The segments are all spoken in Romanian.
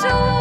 So.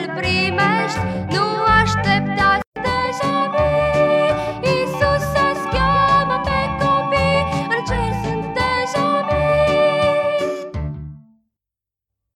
îl primești, nu aștept